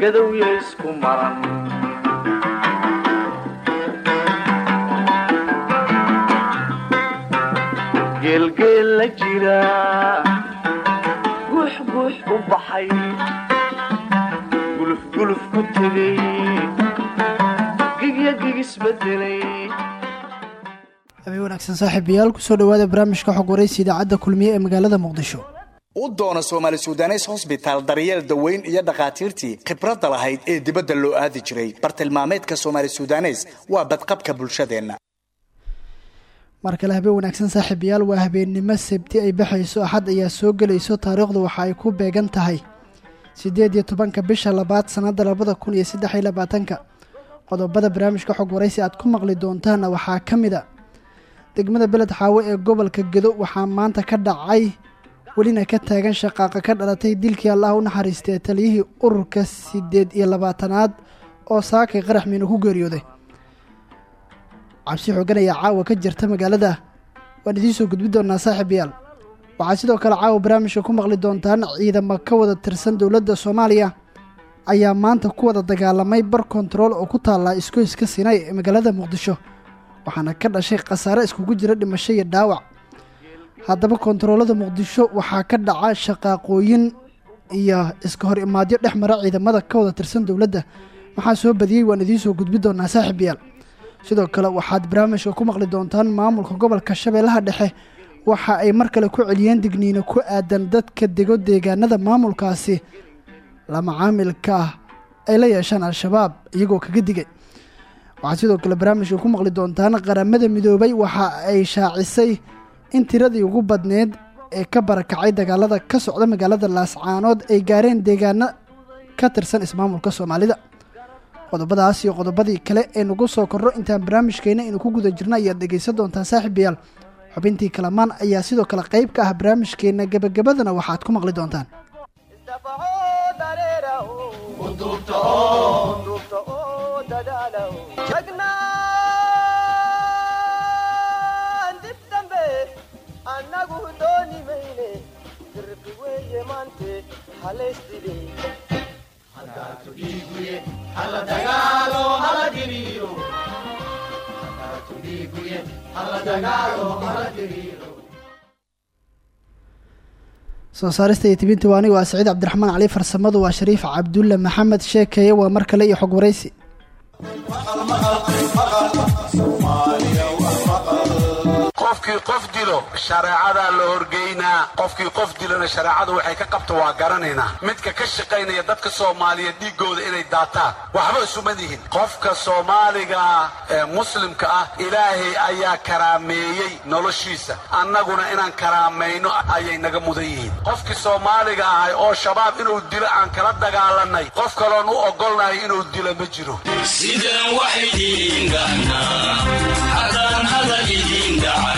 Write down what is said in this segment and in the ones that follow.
gadowya isku maran geelgeel la jira. Guux guux u baxay. Gulufguluf ku tegay gigya gigisbedelay habeen wanaagsan saaxiibayaal ku soo dhowaada barnaamijka xog waraysi idaacadda kulmiye ee magaalada muqdisho u doona soomaali sudanes hosbitaal daryeel daweyn iyo dhakhaatiirtii khibradda lahayd ee dibadda loo aadi jiray. Bartilmaameedka soomaali sudanes waa badqabka bulshadeenna. Mar kale habeen wanaagsan saaxiibayaal waa habeennimo sabti ay baxayso axad ayaa soo gelayso taariikhdu waxa ay ku beegan tahay siddeed iyo tobanka bisha labaad sannadda labada kun iyo saddex iyo labaatanka. Qodobada barnaamijka xog waraysi aad ku maqli doontaana waxaa ka mid a. Degmada beled xaawo ee gobolka gedo waxaa maanta ka dhacay welina ka taagan shaqaaqa ka dhalatay dilkii allah u naxariistay taliyihii ururka siddeed iyo labaatanaad oo saakay qarax miino ku geeriyooday. Cabsi xoogan ayaa caawa ka jirta magaalada. Waan idiin soo gudbi doonaa saaxiib yaal waxaa sidoo kale caawa barnaamijka ku maqli doontaan ciidamo ka wada tirsan dowladda soomaaliya ayaa maanta ku wada dagaalamay bar kontarool oo ku taallaa iskoyska sinay ee magaalada muqdisho waxaana ka dhashay khasaare iskugu jira dhimasho iyo dhaawac haddaba kontaroolada muqdisho waxaa ka dhaca shaqaaqooyin iyo iska hor imaadyo dhex mara ciidamada ka wada tirsan dowladda. Maxaa soo badiyey waan idiin soo gudbi doonaa saaxiib yaal. Sidoo kale waxaad barnaamijka ku maqli doontaan maamulka gobolka shabeellaha dhexe. Waxa ay mar kale ku celiyeen digniino ku aadan dadka dego deegaanada maamulkaasi. Lama caamilka ah ay la yeeshaan al-shabaab iyagoo kaga digay. Waxaad sidoo kale barnaamijka ku maqli doontaan qaramada midoobay. Waxa ay shaacisay in tiradii ugu badneed ee ka barakacay dagaalada ka socda magaalada laascaanood ay gaareen deegaano ka tirsan ismaamulka soomaalida. Qodobadaas iyo qodobadii kale ee nagu soo korro intaan barnaamijkeena aynu ku guda jirno ayaad dhegaysan doontaan saaxiibayaal xubintii kalamaan ayaa sidoo kale qayb ka ah barnaamijkeena gebagabadana waxaad ku maqli doontaan soo saarista iyo tibinta waa aniga waa saciid cabdiraxmaan cali farsamadu waa shariif cabdulle maxamed sheekeeye waa mar kale iyo xog waraysi qofkii qof dilo shareecadaa la horgeynaa qofkii qof dilona shareecadu waxay ka qabta waa garanaynaa midka ka shaqaynaya dadka soomaaliya dhiiggooda inay daataan waxba isuma dihin qofka soomaaliga ee muslimka ah ilaahay ayaa karaameeyey noloshiisa. Annaguna inaan karaamayno ayay naga mudan yihiin. Qofkii soomaaliga ahay oo shabaab inuu dilo aan kala dagaalanay qof kaloon u ogolnahay inuu dilo ma jiro. Sidaan wax idiin dhahnaa haddaan hadal idiin dhacay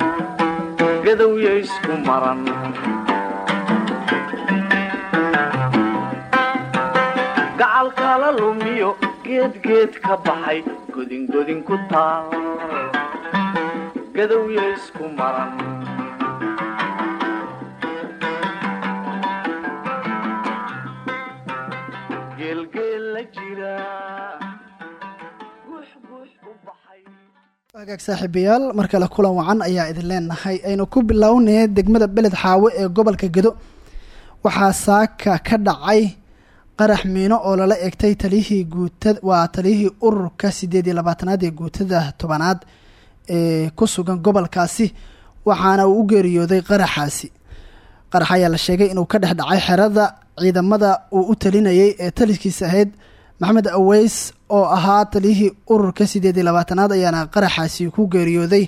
gadowya isku maran gacal kala lumiyo geedgeed ka baxay godingodin ku taal. Gadowya isku maran agaag saaxiibayaal mar kale kulan wacan ayaa idin leenahay. Aynu ku bilownaya degmada beled xaawo ee gobolka gedo. Waxaa saaka ka dhacay qarax miino oo lala egtay taliyihii guuta waa taliyihii ururka sideed iyo labaatanaad ee guutada tobanaad ee ku sugan gobolkaasi waxaana uu u geeriyooday qaraxaasi. Qarax ayaa la sheegay inuu ka dhex dhacay xerada ciidamada uu u talinayay ee taliskiisa ahayd maxamed aweys oo ahaa taliyihii ururka sideed iyo labaatanaad ayaana qaraxaasi ku geeriyooday.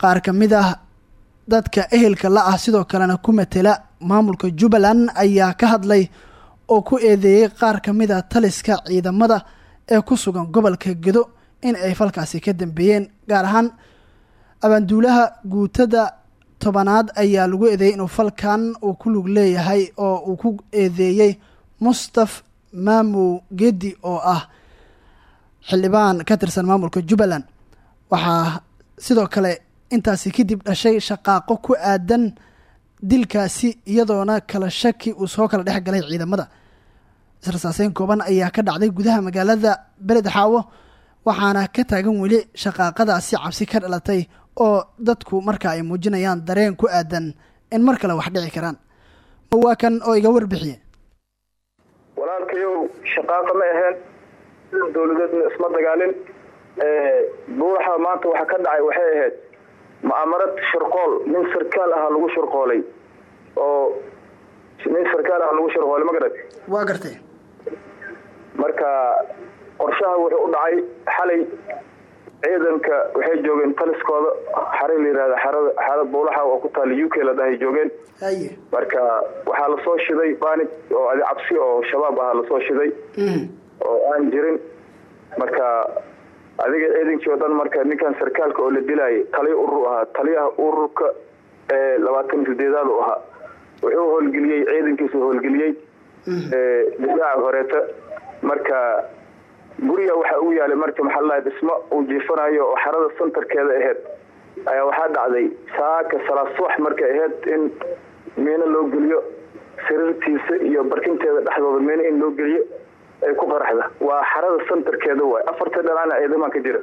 Qaar ka mid ah dadka ehelka la ah sidoo kalena ku matela maamulka jubbaland ayaa ka hadlay oo ku eedeeyey qaar ka mid a taliska ciidamada ee ku sugan gobolka gedo in ay falkaasi ka dambeeyeen. Gaar ahaan abaanduulaha guutada tobanaad ayaa lagu eedeeyey inuu falkan uu ku lug leeyahay oo uu ku eedeeyey mustaf maamow gedi oo ah xildhibaan ka tirsan maamulka jubbaland waxaa sidoo kale intaasi kadib dhashay shaqaaqo ku aadan dilkaasi iyadoona kala shaki uu soo kala dhex galay ciidamada. Israsaaseyn kooban ayaa ka dhacday gudaha magaalada beled xaawo waxaana ka taagan weli shaqaaqadaasi cabsi ka dhalatay oo dadku marka ay muujinayaan dareen ku aadan in mar kale wax dhici karaan. Waa kan oo iga warbixiye shaqaaqa ma aheen dowladeedna isma dagaalin. Buuraxa maanta waxa ka dhacay waxay ahayd mu'amarad shirqool nin sarkaal ahaa lagu shirqoolay. Oo nin sarkaal aha lagu shirqoolay ma garat waa gartay. Marka qorshaha wuxuu u dhacay xalay ciidanka waxay joogeen taliskooda xare la yihahda xarada xarad buulaxa oo ku taala u k la dhahay joogeen. Marka waxaa la soo shiday banig oo adi cabsi oo shabaab ahaa la soo shiday. Oo aan jirin. Marka adiga ciidankii oo dhan marka ninkan sarkaalka oo la dilaayay taliya urur ahaa taliyaha ururka ee labaatan sideedaad u ahaa wuxuu howlgeliyey ciidankiisu howlgeliyey difaaca horeeta marka guriga waxaa ugu yaalay marka maxaa ladahay dhismo uu jiifanayo oo xarada santarkeeda aheyd ayaa waxaa dhacday saaka salaad subax markay ahayd in miino loo geliyo sariirtiisa iyo barkinteeda dhexdooda miino in loo geliyo ay ku qaraxda. Waa xarada santarkeeda waay. Afarta dhanaana ciidamaa ka jira.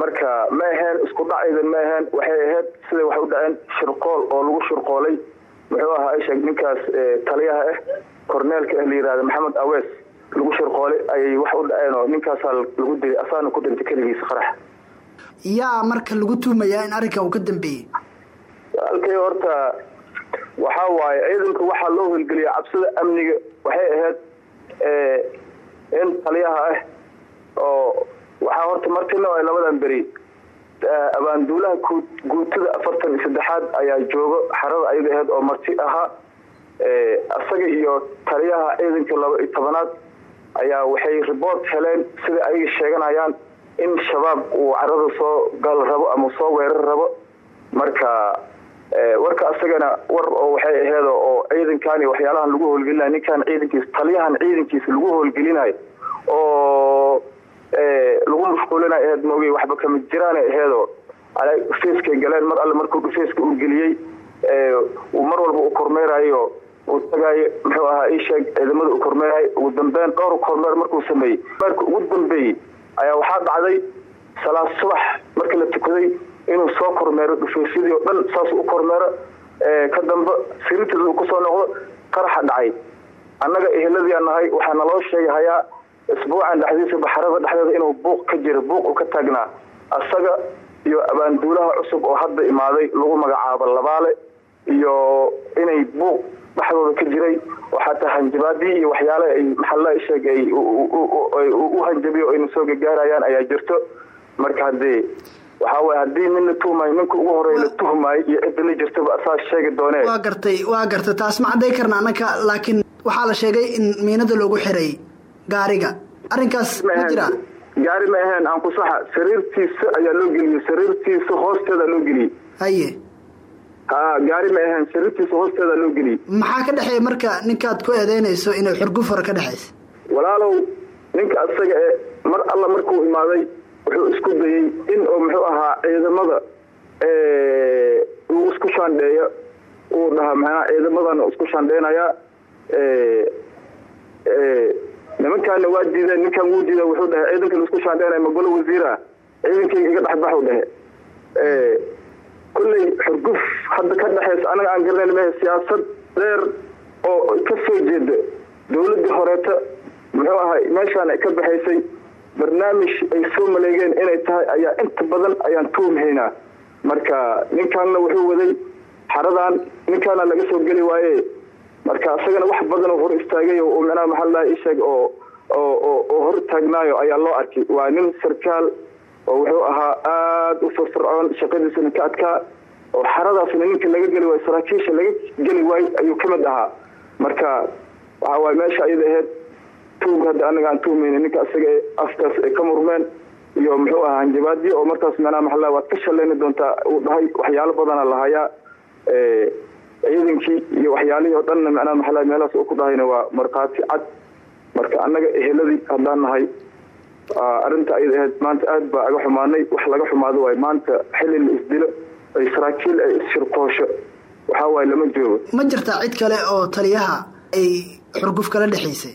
Marka ma aheen isku dhacaydan ma aheen waxay ahayd siday wax u dhaceen shirqool oo lagu shirqoolay muxuu ahaa isheeg ninkaas taliyaha ah korneelka ah la yihahda maxamed awees lagu shirqoolay ayay wax u dhaceen oo ninkaasaa lagu dilay asaana ku dhintay keligiisa qarax. Yaa marka lagu tuumayaa in arrinka uu ka dambeeyey? Halkay horta waxaa waaye ciidanka waxaa loo howlgeliya cabsida amniga waxay ahayd in taliyaha ah oo waxaa horta martina ay labadan beri abaanduulaha guutada afartan iyo saddexaad ayaa joogo xarada ayaga ahayd oo marti ahaa isaga iyo taliyaha ciidanka laba iyo tobanaad ayaa waxay report heleen sida ayaga sheeganayaan in shabaab uu carada soo gal rabo ama soo weerar rabo. Marka warka asagana war oo waxay aheed oo ciidankaani waxyaalahan lagu howlgelinayo ninkan ciidankiisa taliyahan ciidankiisa lagu howlgelinayo oo lagu mashquulinayo aheed moogay waxba kama jiraan aheedoo dhufeyskay galeen. Mar alle markuu dhufeyska uu geliyey uu mar walba u kormeerayo uu tagaayo muxuu ahaa ii sheeg ciidamada uu kormeerayo ugu dambeyn dhowr kormeer markuu sameeyey marka ugu dambeeyey ayaa waxaa dhacday salaad subax markii la tukaday inuu soo kormeero dhufeysyadii oo dhan saas u kormeero. Ka dambe siriirtiisa uu ku soo noqdo qaraxa dhacay. Annaga eheladiia nahay waxaa naloo sheegay hayaa isbuucan dhexdiisa baxarada dhexdeeda inuu buuq ka jira buuq uu ka taagnaa asaga iyo abaanduulaha cusub oo hadda imaaday lagu magacaabo labaale iyo inay buuq dhexdooda ka jiray oo xataa hanjabaadii iyo waxyaale ay maxalla sheeg ay u hanjabiyo ayna soo gagaarayaan ayaa jirto. Marka haddee waxaa waye haddii nin la tuhmayo ninka ugu horreeya la tuhmaayo iyo cidda la jirtaba asaa sheegi doonee. Waa gartay waa gartay taas ma cadday karna laakiin waxaa la sheegay in miinada loogu xiray gaariga. Arrinkaas ma jiraa gaari ma aheen aan ku saxa sariirtiisa ayaa loo geliyey sariirtiisa hoosteeda loo geliyey. Haye ha gaari ma aheen sariirtiisa hoosteeda loo geliyey maxaa ka dhexeeya marka ninkaad ku eedeynayso inay xurguf hore ka dhexaysa? Walaalow ninka asaga e mar alla markuu imaaday wuxuu isku dayey in oo muxuu ahaa ciidamada uu isku shaandheeyo. Uu dhahaa maxaa ciidamadan isku shaandheynayaa nimankaana waa diideen ninkan wuu diida wuxuu dhahay ciidanka la isku shaandheynaya magolo wasiira? Ciidankayga iga dhexbaxu dhahe kolley xurguf hadda ka dhexaysa anaga aan garanayn mah siyaasad dheer oo ka soo jeeda dowladii horeeta. Muxuu ahay meeshaan ay ka baxaysay barnaamij ay soo maleegeen inay tahay ayaa inta badan ayaan tuumhaynaa marka ninkaanna wuxuu waday xaradan ninkaana laga soo geli waaye. Marka isagana wax badan oo hor istaagay oo micnaha maxaa laha isheeg oo oo oo hor taagnaayo ayaa loo arkay. Waa nin sarkaal oo wuxuu ahaa aada u firfircoon shaqadiisana ka adkaa oo xaradaasna ninka laga geli waayo saraakiisha laga geli waayo ayuu ka mid ahaa. Marka waxa waaye meesha ayada ahayd tuug hadda anaga aan tuhmayna ninka isaga afkaas ay ka murmeen iyo muxuu ahaa hanjabaadyo oo markaas micnaha maxaa laha waad ka shallayni doontaa uu dhahay waxyaalo badana lahayaa ciidankii iyo waxyaalihii oo dhanna micnaha maxaa laha meelahaas uu ku dhahayna waa markhaati cad. Marka annaga eheladii haddaan nahay arrinta ayada ahayd maanta aada baa aga xumaanay wax laga xumaado waayo. Maanta xilli la isdilo ay saraakiil ay isshirkoosho. Waxaa waaye lama joogo. Ma jirtaa cid kale oo taliyaha ay xurguf kala dhexaysay?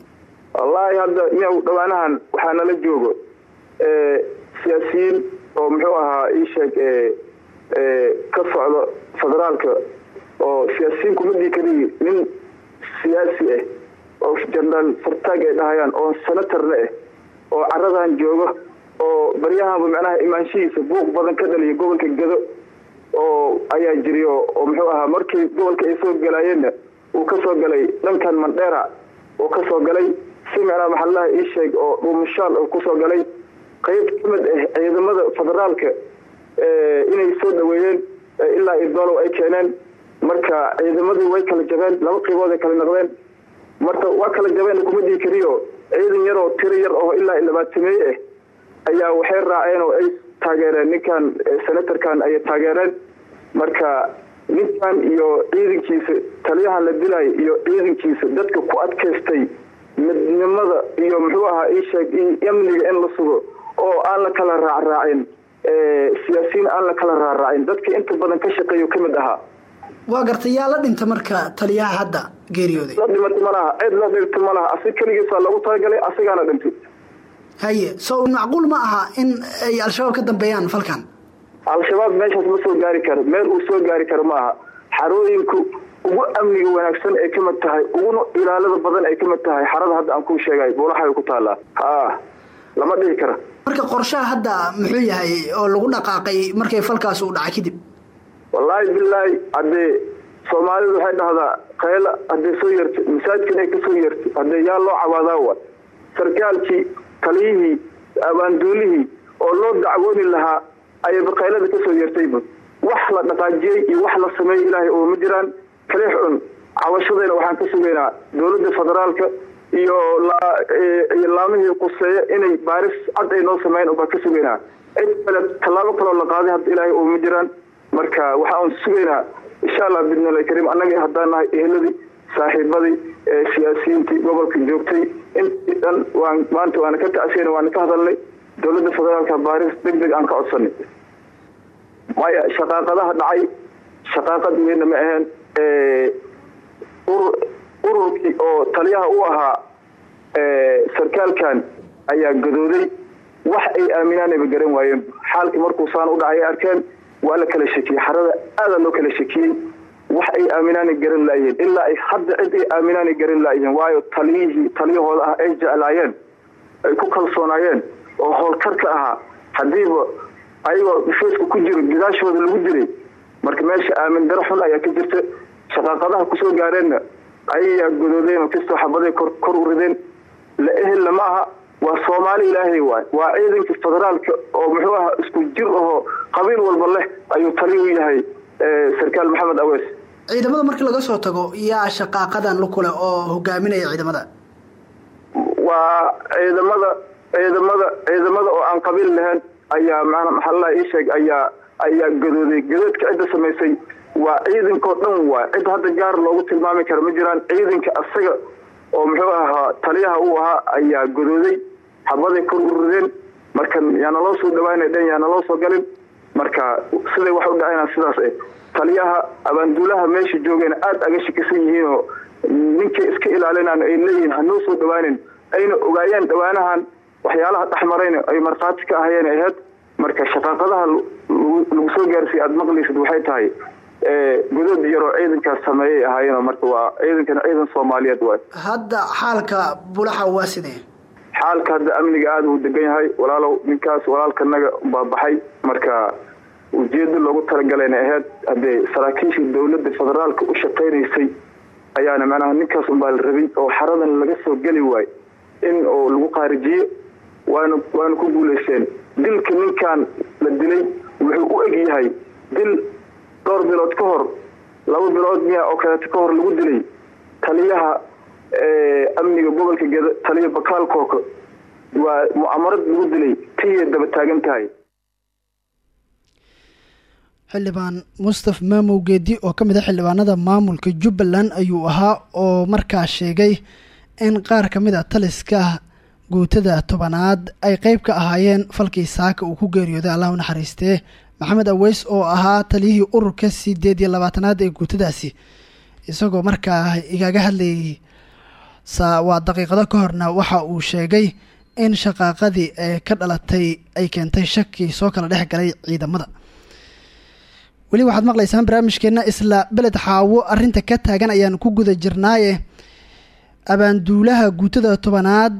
Wallaahi hadda miyaw dhawaanahan waxaa nala joogo. Siyaasiyiin oo muxuu ahaa ii sheeg ka socdo federaalka oo siyaasiyiin kumadii kaliyi nin siyaasi ah oo jenaraal sartaag ay dhahayaan oo senatarna ah oo caradan joogo oo baryahanba macnaha imaanshihiisa buuq badan ka dhaliya gobolka gado oo ayaa jiri oo muxuu ahaa markii gobolka ay soo galaayeenna uu ka soo galay dhankan mandheera uu ka soo galay si macnaha maxallaha ii sheeg oo dhuumashaal uu ku soo galay. Qayb ka mid ah ciidamada federaalka inay soo dhaweeyeen ilaa idoolow ay keeneen. Marka ciidamadii way kala jabeen laba qiibood ay kala noqdeen. Marka waa kala jabeen kuma dhihi kariyo ciidan yar oo tiro yar oo ilaa labaatameeye ah ayaa waxay raaceen oo ay taageereen. Ninkan senatarkan ayay taageereen. Marka ninkan iyo ciidankiisa taliyahan la dilaayo iyo ciidankiisa dadka ku adkaystay midnimada iyo muxuu ahaa isheeg amniga in la sugo oo aan la kala raacraacin siyaasiyiin aan la kala raacraacin. Dadka inta badan ka shaqeeyo ka mid ahaa waa gartay yaa la dhinta marka taliyaha hadda geeriyooday. La dhimata ma laha cid la dhirta ma laha asig keligiisa lagu talagalay asigaana dhintay. Haye so macquul ma aha in ay al-shabaab ka dambeeyaan falkan? Al-shabaab meeshaas ma soo gaari karo. Meel uu soo gaari karo ma aha. Xarooyinku ugu amniga wanaagsan ay ka mid tahay uguna ilaalada badan ay ka mid tahay. Xarada hadda aan kuu sheegay buulaxay ku taallaa. Ha lama dhihi kara marka qorshaha hadda muxuu yahay oo lagu dhaqaaqay markay falkaas uu dhacay kadib wallaahi bilaahi haddee soomaalidu waxay dhahdaa qayla hadday soo yeerto masaajidkan ay ka soo yeerto haddee yaa loo cabaadaa wa sarkaalkii taliyihii abaanduulihii oo loo dacwooni lahaa ayayba qaylada ka soo yeertayba wax la dhaqaajiyey iyo wax la sameeyey ilaahay oo ma jiraan. Kaliix cun cawashadayna waxaan ka sugaynaa dowladda federaalka iyo iyo laamihii quseeya inay baaris cad ay noo sameyn baan ka sugaynaa. Cid kale tallaabo kaloo la qaaday hadda ilaahay oo ma jiraan marka waxaan sugaynaa insha allah bidnillah kariim annaga haddaan nahay eheladii saaxiibadii siyaasiyiintii gobolka joogtay intii dhan maanta waana ka tacsiyana waana ka hadalnay dowladda federaalka baaris deg deg aan ka codsanay maya shaqaaqadaha dhacay shaqaaqad weyna ma aheen ururkii oo taliyaha u ahaa sarkaalkan ayaa gadooday wax ay aaminaanayba garan waayeen. Xaalkii markuu saan u dhacay arkeen waa la kala shekiyey xarada aada loo kala shekiyey. Wax ay aaminaanay garan laayeen ilaa ay hadda cid ay aaminaanay garan laayeen. Waayo taliyihii taliyahooda ah ay jeclaayeen ay ku kalsoonaayeen oo howlkar ka ahaa. Haddiiba ayagoo dhufeysku ku jiro gidaashooda lagu jiray marka meesha aamin daro xun ayaa ka jirta. Shaqaaqadaha ku soo gaareenna ayayaa godoodeen oo kastoo xabaday kor u rideen. La ehella ma aha waa soomaali ilaahay waay. Waa ciidanka federaalka oo muxuu ahaa isku jir ahoo qabiil walba leh ayuu taliya u yahay sarkaal maxamed awees. Ciidamada markii laga soo tago yaa shaqaaqadan lukule oo hogaaminaya ciidamada? Waa ciidamada ciidamada ciidamada oo aan qabiil lahayn ayaa mana maxallaha ii sheeg ayaa ayaa gadooday. Gadoodka cidda samaysay waa ciidankao dhan waay. Cid hadda gaar loogu tilmaami kara ma jiraan. Ciidanka asaga oo muxuu ahaa taliyaha uu ahaa ayaa gadooday xabaday kor u rideen marka yaana loo soo dhawaana dhan yaana loo soo galin marka siday wax u dhacayna sidaas eh taliyaha abaanduulaha meesha joogeen aada aga shakisan yihiin oo ninkay iska ilaalinaan ay leeyihiin hanoo soo dhawaanin ayna ogaayeen dhawaanahan waxyaalaha dhexmarayna ay markhaati ka ahayeen aheyd marka shaqaaqadaha lagu soo gaarsiiya aada maqlaysid waxay tahay godad yaroo ciidankaas sameeyay ahaayeen marka waa ciidankana ciidan soomaaliyeed waay. Hadda xaalka bulaxa waa sidee xaalka hadda amniga aada uu degan yahay. Walaalow ninkaas walaalkanaga baabaxay marka ujeedo loogu talagalayna aheyd haddee saraakiisha dowladda federaalka u shaqaynaysay ayaana macnaha ninkaas unbaa la rabay oo xaradan laga soo geli waayo in oo lagu qaarijiyo waana waana ku guulaysteen dilka ninkan la dilay wuxuu u eg yahay dil dhowr bilood ka hor laba bilood miya oo kaleeto ka hor lagu dilay. Taliyaha amniga gobolka geda taliya bakaal kooko. Waa mucamarad lagu dilay tiyay daba taagan tahay. Xildhibaan mustaf maamow geedi oo ka mid a xildhibaanada maamulka jubbaland ayuu ahaa oo markaa sheegay in qaar ka mid a taliska guutada tobanaad ay qeyb ka ahaayeen falkii saaka uu ku geeriyooday allah u naxariistee maxamed aweys oo ahaa taliyihii ururka sideed iyo labaatanaad ee guutadaasi. Isagoo markaa igaga hadlayay waa daqiiqado ka horna waxa uu sheegay in shaqaaqadii ee ka dhalatay ay keentay shaki soo kala dhex galay ciidamada. Weli waxaad maqlaysaan barnaamijkeenna isla beled xaawo arrinta ka taagan ayaan ku guda jirnaaye. Abaanduulaha guutada tobanaad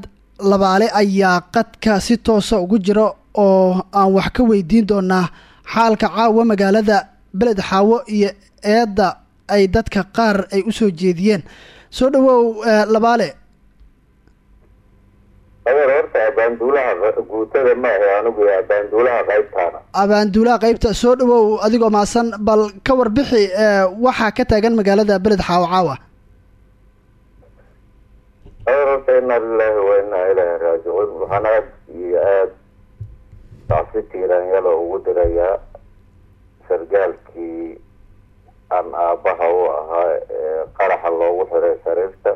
labaale ayaa qadka si toosa ugu jira oo aan wax ka weydiin doonaa xaalka caawa magaalada beled xaawo iyo eedda ay dadka qaar ay u soo jeediyeen soo dhawow labaale horta abaanduulaha guutada maahe anigu abaanduulaha qaybtaana abaanduulaha qeybta soo dhawow adigoo maasan bal ka warbixi waxaa ka taagan magaalada beled xaawo caawa horta inaa lilaahi wa inaa ilaahi raajicuun waxaan aad iyo aada tacsi tiiraanyalo ugu dirayaa sargaalkii aan aabbaha u ahaa loogu xiray sariirta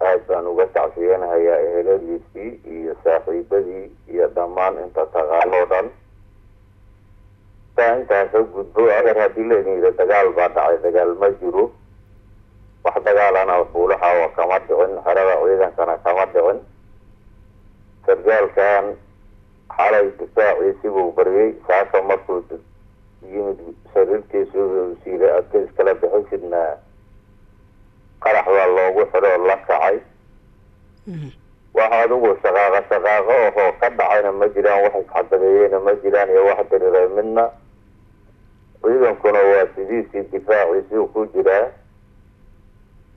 aada baan uga tacsiyanahayaa eheladiisii iyo saaxiibadii iyo dhammaan inta taqaanoo dhan. Taa intaas gudbo adeer haddii layihiida dagaal baa dhacay dagaal ma jiro. Wax dagaalana buulaxawa kama dhicin xerada ciidankana kama dhicin. Sargaalkan xalay difaaciisibuu baryay saaka markuu yimid sariirtiisu siilay adka iskala bixisidna qarax baa loogu xiro oo la kacay. Wax adigu shaqaaqo shaqaaqo ahoo ka dhacayna ma jiraan wax isxadabeeyeyna ma jiraan iyo wax diriray midna. Ciidankuna waa sidiisii difaaciisii ku jiraa.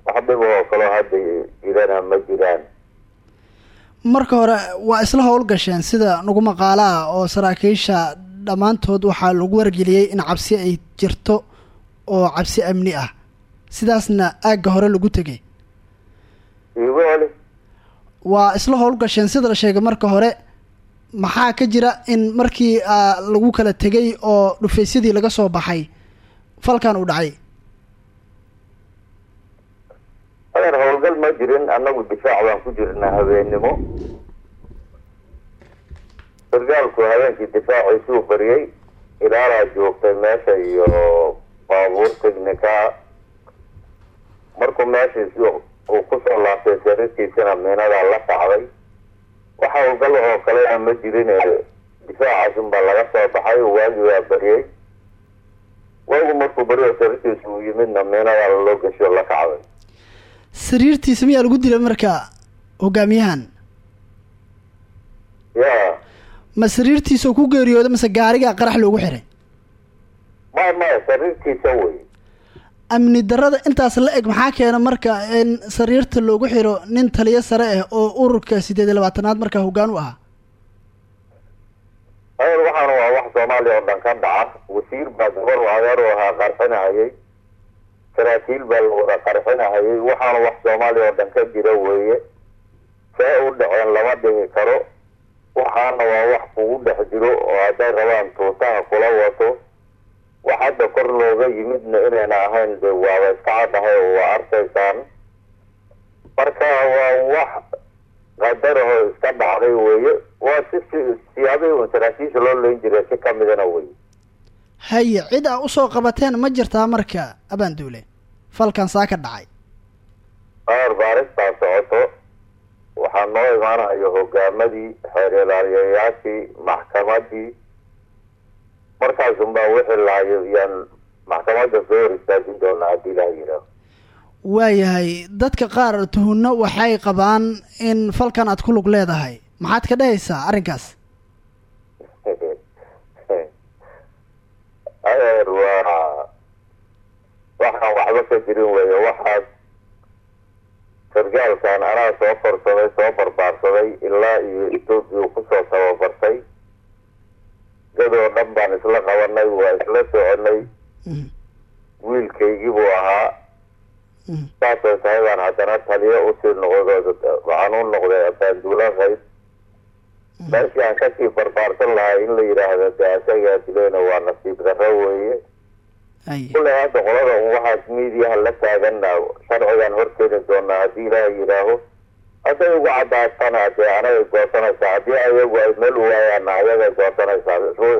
Wax dhib oo kaloo hadda jirana ma jiraan. Marka hore waa isla howlgasheen sida nagu maqaalo ah oo saraakiisha dhammaantood waxaa lagu wargeliyey in cabsi ay jirto oo cabsi amni ah. Sidaasna aagga hore lagu tegay celi waa isla howlgasheen sida la sheegay marka hore. Maxaa ka jira in markii lagu kala tegay oo dhufaysyadii laga soo baxay falkan uu dhacay? Howlgal ma jirin annagu difaac baan ku jirnaa habeennimo sargaalku habeenkii difaaciisuu bariyey ilaalaa joogtay meesha iyo baabuur technica markuu meeshiis uu ku soo laabtay sariirtiisina miinadaa la kacday wax howlgal oo kalena ma jirin difaacaas unbaa laga soo baxay waagi waa bariyey waagu markuu bariyo sariirtiisa uu yimidna miinadaa loo gasho la kacday. Sariirtiisa miyaa lagu dilay marka hogaamiyahan? Ya ma sariirtiisa ku geeriyooda mase gaarigaa qarax loogu xiray? Maya maya sariirtiisa wey. Amni darada intaas la eg maxaa keena marka in sariirta loogu xiro nin taliyo sare ah oo ururka sideed iyo labaatanaad markaa hoggaan u ahaa? Adeer waxaana waa wax soomaaliya oo dhan ka dhaca wasiir baa gabar adeer u ahaa qarxinahayay saraakiil baa la wada qarxinahayay waxaana wax soomaaliya oo dhan ka jira weeye. See u dhaceen lama dhihi karo waxaana waa wax kugu dhex jiro oo hadday rabaan tuutaha kula wato. Wax hadda kor looga yimidna inayna ahayn de waaba iska caddahay oo waa arkaysaan. Marka waa wax qadarahoo iska dhacday weeye waa si si siyaabihii un saraakiisha loo leyn jiray si kamidana wey haye cid aa u soo qabateen ma jirtaa marka abaanduule falkan saa ka dhacay. Aar baaristaa socoto waxaa noo imaanayo hogaamadii xeer ilaaliyayaashii maxkamadii. Markaasunbaa wixii lahayo yaan maxkamadda soo hor istaajin doonaa haddii ilaah yidhaaho waayahay dadka qaar tuhunno waxay qabaan in falkan aad ku lug leedahay. Maxaad ka dhehaysaa arrinkaas? Adeer waa waxaan waxba ka jirin weeye waxaas sargaalkan anaa soo korsaday soo barbaarsaday ilaa iyo etoobiya ku soo tababartay. Gadoo dhan baan isla qabanay waa isla soconay. Mhm, wiilkaygii buu ahaa. Saasay tahay baan haddana taliyo u sii noqdo waxaan u noqday abaanduula qayd meeshii aan ka sii barbaarsan lahaa in la yidhaahdo de asagaa dilayna waa nasiib darro weeye haye kulley hadda qolada un waxaas miidiyaha la taagana sharcigaan horkeeni doonaa haddii ilaaha yidhaaho. Hadday ugu cadaatana dee anagay goosanaysaa haddii ayagu ay meel u waayaana ayagay goosanaysaa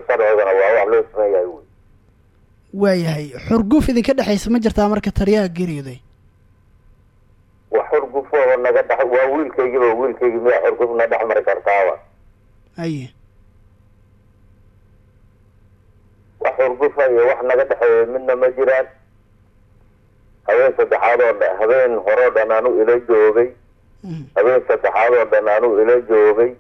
sharcigana waa wax loo sameeyahay wey. Waayahay xurguf idinka dhexaysa ma jirtaa marka taliyaha geeriyooday? Wax xurgufoo naga dhex waa wiilkaygiiba wiilkaygii miyaa xurgufna dhex mari kartaaba haye wax xurgufa iyo wax naga dhexeeya midna ma jiraan. Habeen saddexaad oo dhan habeen horeo dhan anu ila joogay. Mhm, habeen saddexaad oo dhan anu ila joogay.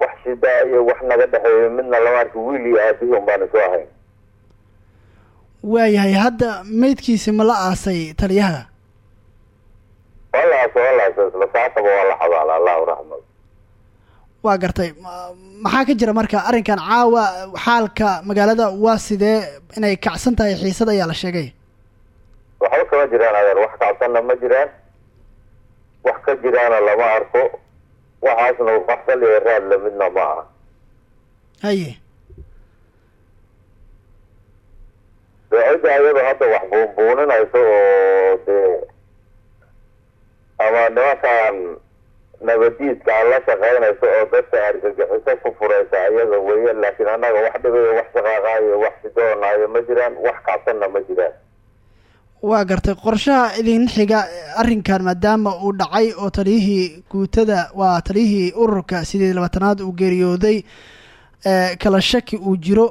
Wax shidaa iyo wax naga dhexeeya midna lama arki wiil iyo aabihii un baan isu ahayn. Waayahay hadda meydkiisi ma la aasay taliyaha? Walaas walaas isla saataba waa la xabaala allahu raxmad waa gartay. Ma- maxaa ka jira marka arrinkan caawa xaalka magaalada waa sidee? Inay kacsan tahay xiisad ayaa la sheegay. Waxba kama jiraan adeer wax kacsanna ma jiraan. Wax ka jiraana lama arko. Waxaasna wax saliya raad lamidna ma aha. Haye dee cidda ayadu hadda wax buunbuuninayso oo dee ama nimankan nabadiidka aan la shaqaynayso oo dadka argagixiso ku furaysa ayaga weeye laakiin annaga wax dhibayo wax shaqaaqaayo wax sidoonayo ma jiraan wax kacsanna ma jiraan. Waa gartay qorshaha idin xiga arrinkan maadaama uu dhacay oo taliyihii guutada waa taliyihii ururka sideed labaatanaad uu geeriyooday ee kala shaki uu jiro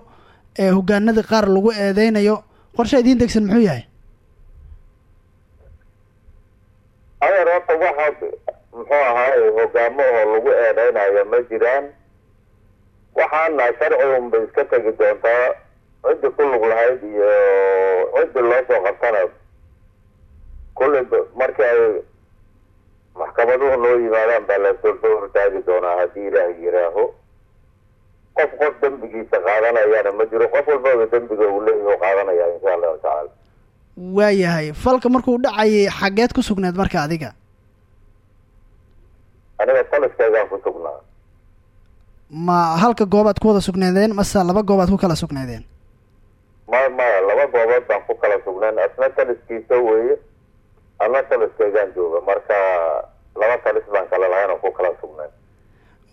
ee hogaanadii qaar lagu eedeynayo qorshaha idiin degsan muxuu yahay muxuu ahaay hogaamo oo lagu eedeynayo ma jiraan. Waxaana sharci unbay iska tegi doontaa ciddi ku lug lahayd iyo ciddi loo soo qabtana kulli markii ay maxkamaduhu noo yimaadaan baa la soo soo hortaagi doonaa haddii ilaah yiraaho. Qof qof dembigiisa qaadanayaana ma jiro qof walbaba dembiga uu leeyahay qaadanaya insha allahu tacaala. Waayahay falka markuu dhacayay xaggeed ku sugneed marka adiga aniga taliskaygaan ku sugnaa. Ma halka goobaad ku wada sugneedeen mase laba goobaad ku kala sugneedeen maya maya laba goobood baan ku kala sugnaan asna taliskiisa weeye. Adna taliskaygaan jooga marka laba talis baan kala lahayn oo ku kala sugnaan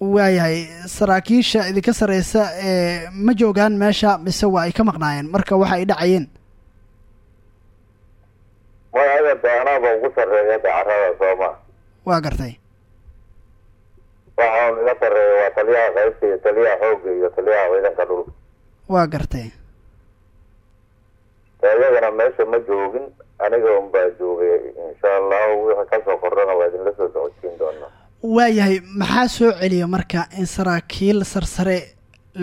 waayahay saraakiisha idinka sareysa ee ma joogaan meesha mise waa ay ka maqnaayeen? Marka waxa ay dhacayeen? Maya de anaaba ugu sarreeya dacarada sooma waa gartay waxaan iga sarreeya waa taliyaha qaybta iyo taliyaha xoogga iyo taliyaha ciidanka dhulka waa gartay iyagana meesha ma joogin aniga unbaa joogay insha allahu wixii ka soo kordhana waa idinla soo socodsiin doonaa waayahay maxaa soo celiya marka in saraakiil sarsare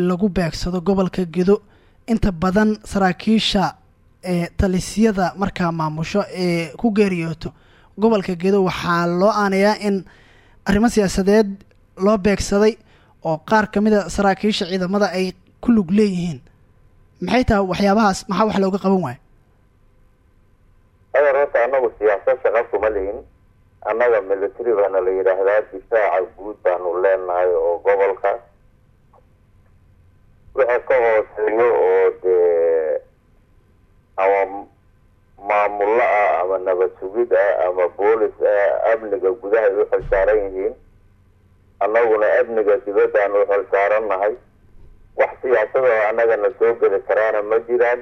lagu beegsado gobolka gedo inta badan saraakiisha ee talisyada markaa maamusho ee ku geeriyooto gobolka gedo waxaa loo aanayaa in arrimo siyaasadeed loo beegsaday oo qaar ka mid a saraakiisha ciidamada ay ku lug leeyihiin. Maxay tahay waxyaabahaas? Maxaa wax looga qaban waayo adeer horta anagu siyaasad shaqa kuma lihin. Annaga military baana la yidhaahdaa difaaca guud baanu leenahay oo gobolka. Wixii ka hooseeyo oo dee ama maamulo ah ama nabad sugid ah ama boolis ah amniga gudaha ay u xilsaaran yihiin annaguna amniga dibaddaanu u xilsaarannahay wax siyaasada oo annagana soo geli karaana ma jiraan.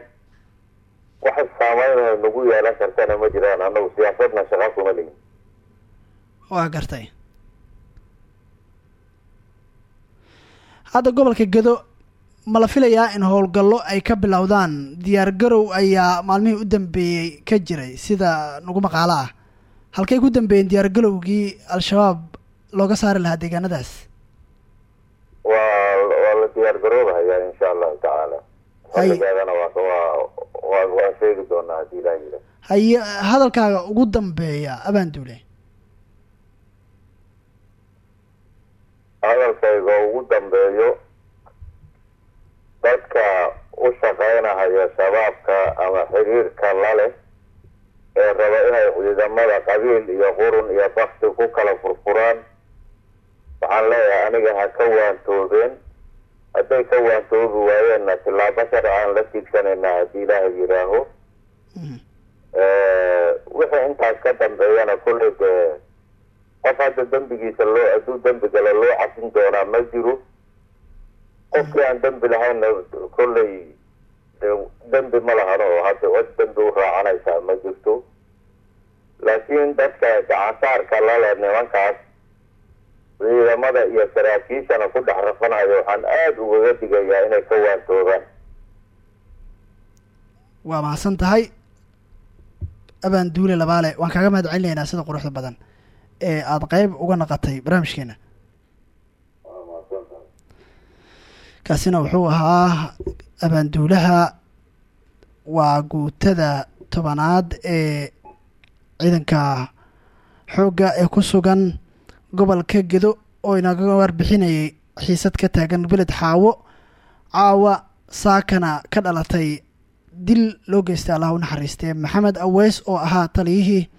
Wax saameynoo nagu yeelan kartana ma jiraan. Annagu siyaasadna shaqa kuma lihin. Waa gartay. Hadda gobolka gedo ma la filayaa in howlgallo ay ka bilowdaan. Diyaar garow ayaa maalmihii u dambeeyey ka jiray sida nagu maqaalo ah halkay ku dambeeyeen diyaar garowgii al-shabaab looga saari lahaa deegaanadaas? Waa waa la diyaar garoobahayaa insha allahu tacaala. Xilligeedana waa waa sheegi doonaa haddii ilaah yidhaah haye hadalkaaga ugu dambeeya abaanduule hadalkayga ugu dambeeyo dadka u shaqaynahaya shabaabka ama xiriirka la leh ee raba inay ciidamada qabiil iyo qurun iyo bakti ku kala furfuraan waxaan leeyahay aniga ha ka waantoobeen hadday ka waantoobi waayeenna tillaabo sharcaan la tiigsanayna haddii ilaaha yidhaaho. Wixii intaas ka dambeeyana kolley dee qof hadda dembigiisa loo hadduu dembi galo loo cafin doonaa ma jiro. Qofkii aan dembi lahaynna kolley dee dembi ma lahano oo hadda cod dembi u raacanaysaa ma jirto. Laakiin dadka gacansaarka lale nimankaas ciidamada iyo saraakiishana ku dhex rafanayo waxaan aada ugaga digayaa inay ka waantoobaan waa mahadsan tahay? Abaanduule labaale waan kaaga mahad celinaynaa sida quruxda badan. Ee aada qeyb uga naqatay barnaamijkeena. Kaasina wuxuu ahaa abaanduulaha waa guutada tobanaad ee ciidanka xoogga ee ku sugan gobolka gedo oo inaga warbixinayay xiisad ka taagan beled xaawo caawa saakana ka dhalatay dil loo geystay allah u naxariistee. Maxamed aweys oo ahaa taliyihii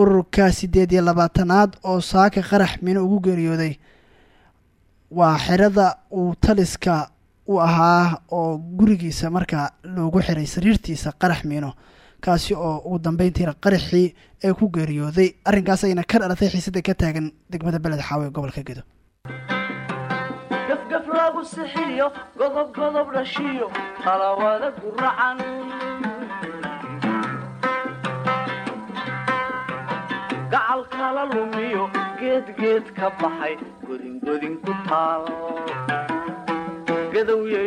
ururka siddeed iyo labaatanaad oo saaka qarax mino ugu geeriyooday waa xerada uu taliska u ahaa oo gurigiisa markaa loogu xiray sariirtiisa qarax miino kaasi oo ugu dambeyntiina qaraxii ee ku geeriyooday arrinkaas ayna ka dhalatay xiisadda ka taagan degmada beled xaawo ee gobolka gedo gafgaf lagu sixiyo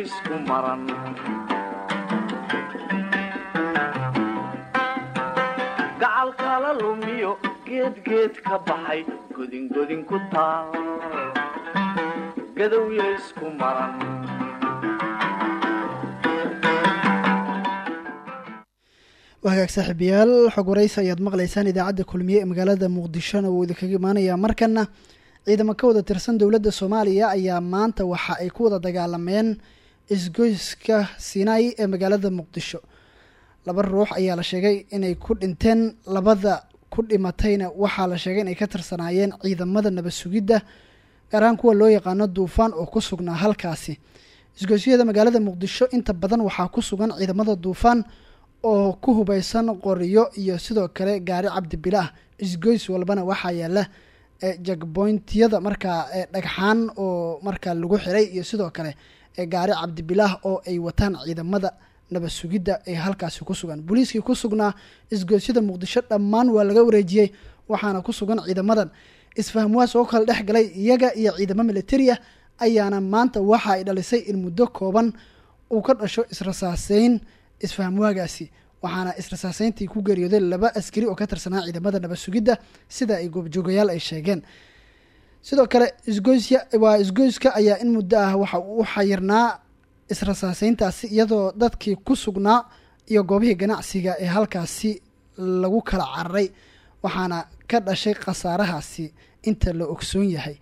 isku maran lumiyo geed geed ka baxay godin godin ku taal gadowya isku maran waa saaxiibayaal xog waraysi ayaad maqlaysaan idaacadda kulmiye ee magaalada muqdishona wuu idinkaga imaanayaa markana ciidamo ka wada tirsan dowladda soomaaliya ayaa maanta waxa ay ku wada dagaalameen isgoyska sinai ee magaalada muqdisho laba ruux ayaa la sheegay inay ku dhinteen labada ku dhimatayna. Waxaa la sheegay inay ka tirsanaayeen ciidamada nabad sugidda gaar ahaan kuwa loo yaqaano duufaan oo ku sugnaa halkaasi. Isgoysyada magaalada muqdisho inta badan waxaa ku sugan ciidamada duufaan oo ku hubaysan qoriyo iyo sidoo kale gaari cabdibilaah isgoys walbana waxaa yaalla jagboyntiyada markaa dhagxaan oo markaa lagu xiray iyo sidoo kale gaari cabdibilaah oo ay wataan ciidamada nabad sugidda ee halkaasi ku sugan. Booliiskii ku sugnaa isgoysyada muqdisho dhammaan waa laga wareejiyey waxaana ku sugan ciidamadan. Isfahmwaas oo kala dhex galay iyaga iyo ciidamo militariah ayaana maanta waxa ay dhalisay in muddo kooban uu ka dhasho israsaaseyn isfahmwaagaasi waxaana israsaaseyntii ku geeriyooday laba askari oo ka tirsanaa ciidamada nabad sugidda sida ay goobjoogayaal ay sheegeen. Sidoo kale isgoysya waa isgoyska ayaa in muddo ah waxa uu xayirnaa israsaaseyntaasi iyadoo dadkii ku sugnaa iyo goobihii ganacsiga ee halkaasi lagu kala cararay waxaana ka dhashay khasaarahaasi inta la ogsoon yahay.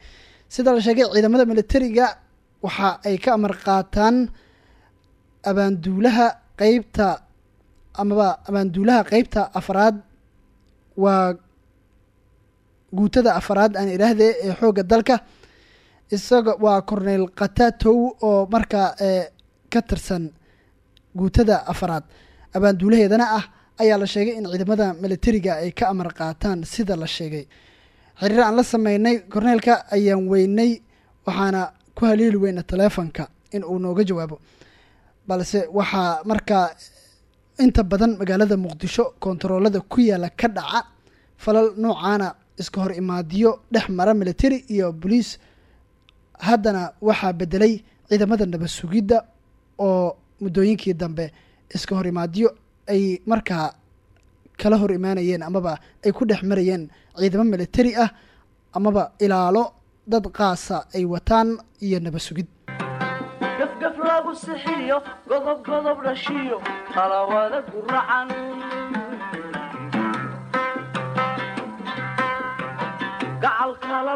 Sida la sheegay ciidamada militariga waxa ay ka amar qaataan abaanduulaha qeybta amaba abaanduulaha qeybta afraad waa guutada afraad aan idhaahdee ee xoogga dalka isaga waa corneyl katatow oo markaa ka tirsan guutada afraad abaanduulaheedana ah ayaa la sheegay in ciidamada militariga ay ka amar qaataan sida la sheegay. Xiriir aan la sameynay corneylka ayaan weynay waxaana ku haliili weyna taleefonka in uu nooga jawaabo. Balse waxaa markaa inta badan magaalada muqdisho kontaroolada ku yaalla ka dhaca falal noocaana iska hor imaadiyo dhex mara military iyo boliis. Haddana waxaa bedelay ciidamada nabad sugidda oo muddooyinkii dambe iska hor imaadyo ay markaa kala hor imaanayeen amaba ay ku dhex marayeen ciidamo militari ah amaba ilaalo dad qaasa ay wataan iyo nabad sugid. Gafgaf